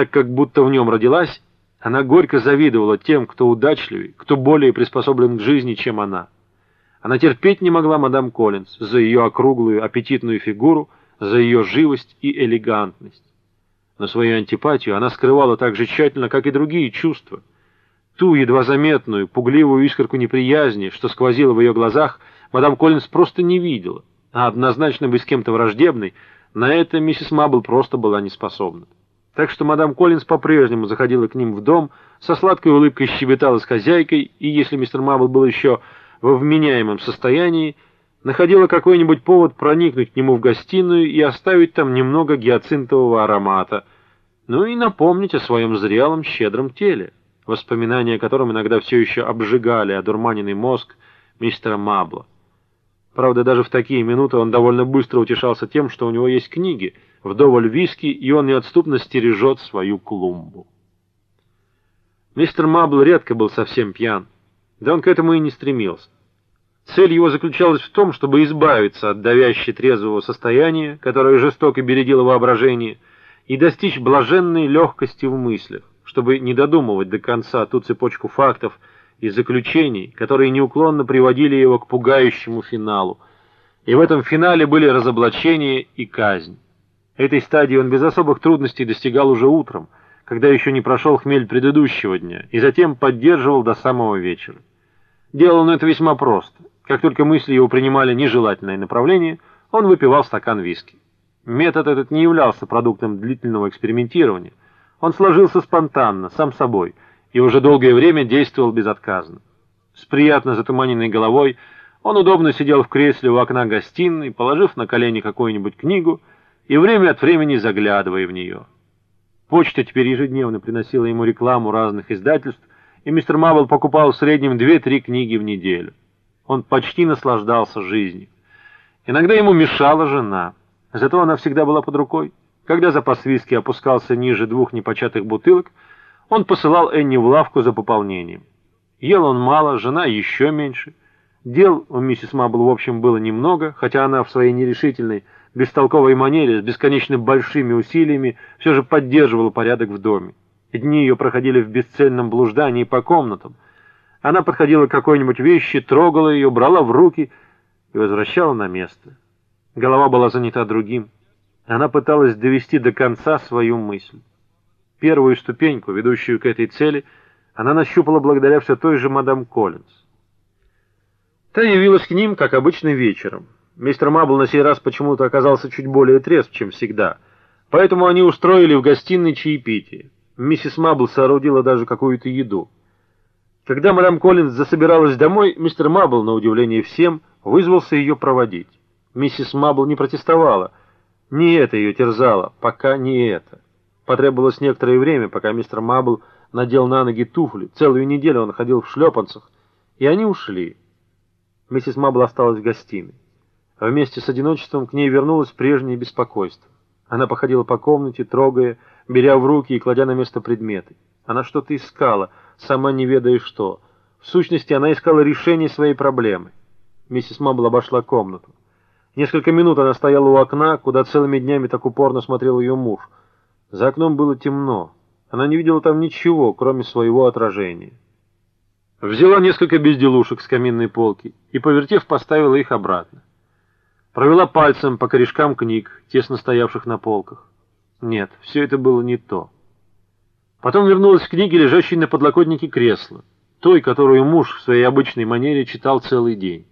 так как будто в нем родилась, она горько завидовала тем, кто удачливее, кто более приспособлен к жизни, чем она. Она терпеть не могла мадам Коллинз за ее округлую аппетитную фигуру, за ее живость и элегантность. Но свою антипатию она скрывала так же тщательно, как и другие чувства. Ту едва заметную, пугливую искорку неприязни, что сквозила в ее глазах, мадам Коллинз просто не видела, а однозначно быть с кем-то враждебной, на это миссис Мабл просто была не способна. Так что мадам Коллинз по-прежнему заходила к ним в дом, со сладкой улыбкой щебетала с хозяйкой, и если мистер Мабл был еще во вменяемом состоянии, находила какой-нибудь повод проникнуть к нему в гостиную и оставить там немного гиацинтового аромата, ну и напомнить о своем зрелом, щедром теле, воспоминания о котором иногда все еще обжигали одурманенный мозг мистера Мабла. Правда, даже в такие минуты он довольно быстро утешался тем, что у него есть книги, вдоволь виски, и он неотступно стережет свою клумбу. Мистер Мабл редко был совсем пьян. Да он к этому и не стремился. Цель его заключалась в том, чтобы избавиться от давящей трезвого состояния, которое жестоко бередило воображение, и достичь блаженной легкости в мыслях, чтобы не додумывать до конца ту цепочку фактов и заключений, которые неуклонно приводили его к пугающему финалу. И в этом финале были разоблачение и казнь. Этой стадии он без особых трудностей достигал уже утром, когда еще не прошел хмель предыдущего дня, и затем поддерживал до самого вечера. Делал он это весьма просто. Как только мысли его принимали нежелательное направление, он выпивал стакан виски. Метод этот не являлся продуктом длительного экспериментирования. Он сложился спонтанно, сам собой, и уже долгое время действовал безотказно. С приятно затуманенной головой он удобно сидел в кресле у окна гостиной, положив на колени какую-нибудь книгу и время от времени заглядывая в нее. Почта теперь ежедневно приносила ему рекламу разных издательств, и мистер Мабл покупал в среднем две-три книги в неделю. Он почти наслаждался жизнью. Иногда ему мешала жена, зато она всегда была под рукой. Когда запас виски опускался ниже двух непочатых бутылок, он посылал Энни в лавку за пополнением. Ел он мало, жена еще меньше. Дел у миссис Мабл, в общем, было немного, хотя она в своей нерешительной, бестолковой манере с бесконечно большими усилиями все же поддерживала порядок в доме. Дни ее проходили в бесцельном блуждании по комнатам. Она подходила к какой-нибудь вещи, трогала ее, брала в руки и возвращала на место. Голова была занята другим. Она пыталась довести до конца свою мысль. Первую ступеньку, ведущую к этой цели, она нащупала благодаря все той же мадам Коллинз. Та явилась к ним, как обычно, вечером. Мистер Мабл на сей раз почему-то оказался чуть более трезв, чем всегда, поэтому они устроили в гостиной чаепитие. Миссис Мабл соорудила даже какую-то еду. Когда мадам Коллинз засобиралась домой, мистер Мабл, на удивление всем, вызвался ее проводить. Миссис Мабл не протестовала. Не это ее терзало, пока не это. Потребовалось некоторое время, пока мистер Мабл надел на ноги туфли. Целую неделю он ходил в шлепанцах, и они ушли. Миссис Мабл осталась в гостиной. Вместе с одиночеством к ней вернулось прежнее беспокойство. Она походила по комнате, трогая, беря в руки и кладя на место предметы. Она что-то искала, сама не ведая что. В сущности, она искала решение своей проблемы. Миссис Мабл обошла комнату. Несколько минут она стояла у окна, куда целыми днями так упорно смотрел ее муж. За окном было темно. Она не видела там ничего, кроме своего отражения. Взяла несколько безделушек с каминной полки и, повертев, поставила их обратно. Провела пальцем по корешкам книг, тесно стоявших на полках. Нет, все это было не то. Потом вернулась к книге, лежащей на подлокотнике кресла, той, которую муж в своей обычной манере читал целый день.